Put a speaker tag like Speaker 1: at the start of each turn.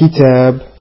Speaker 1: كتاب.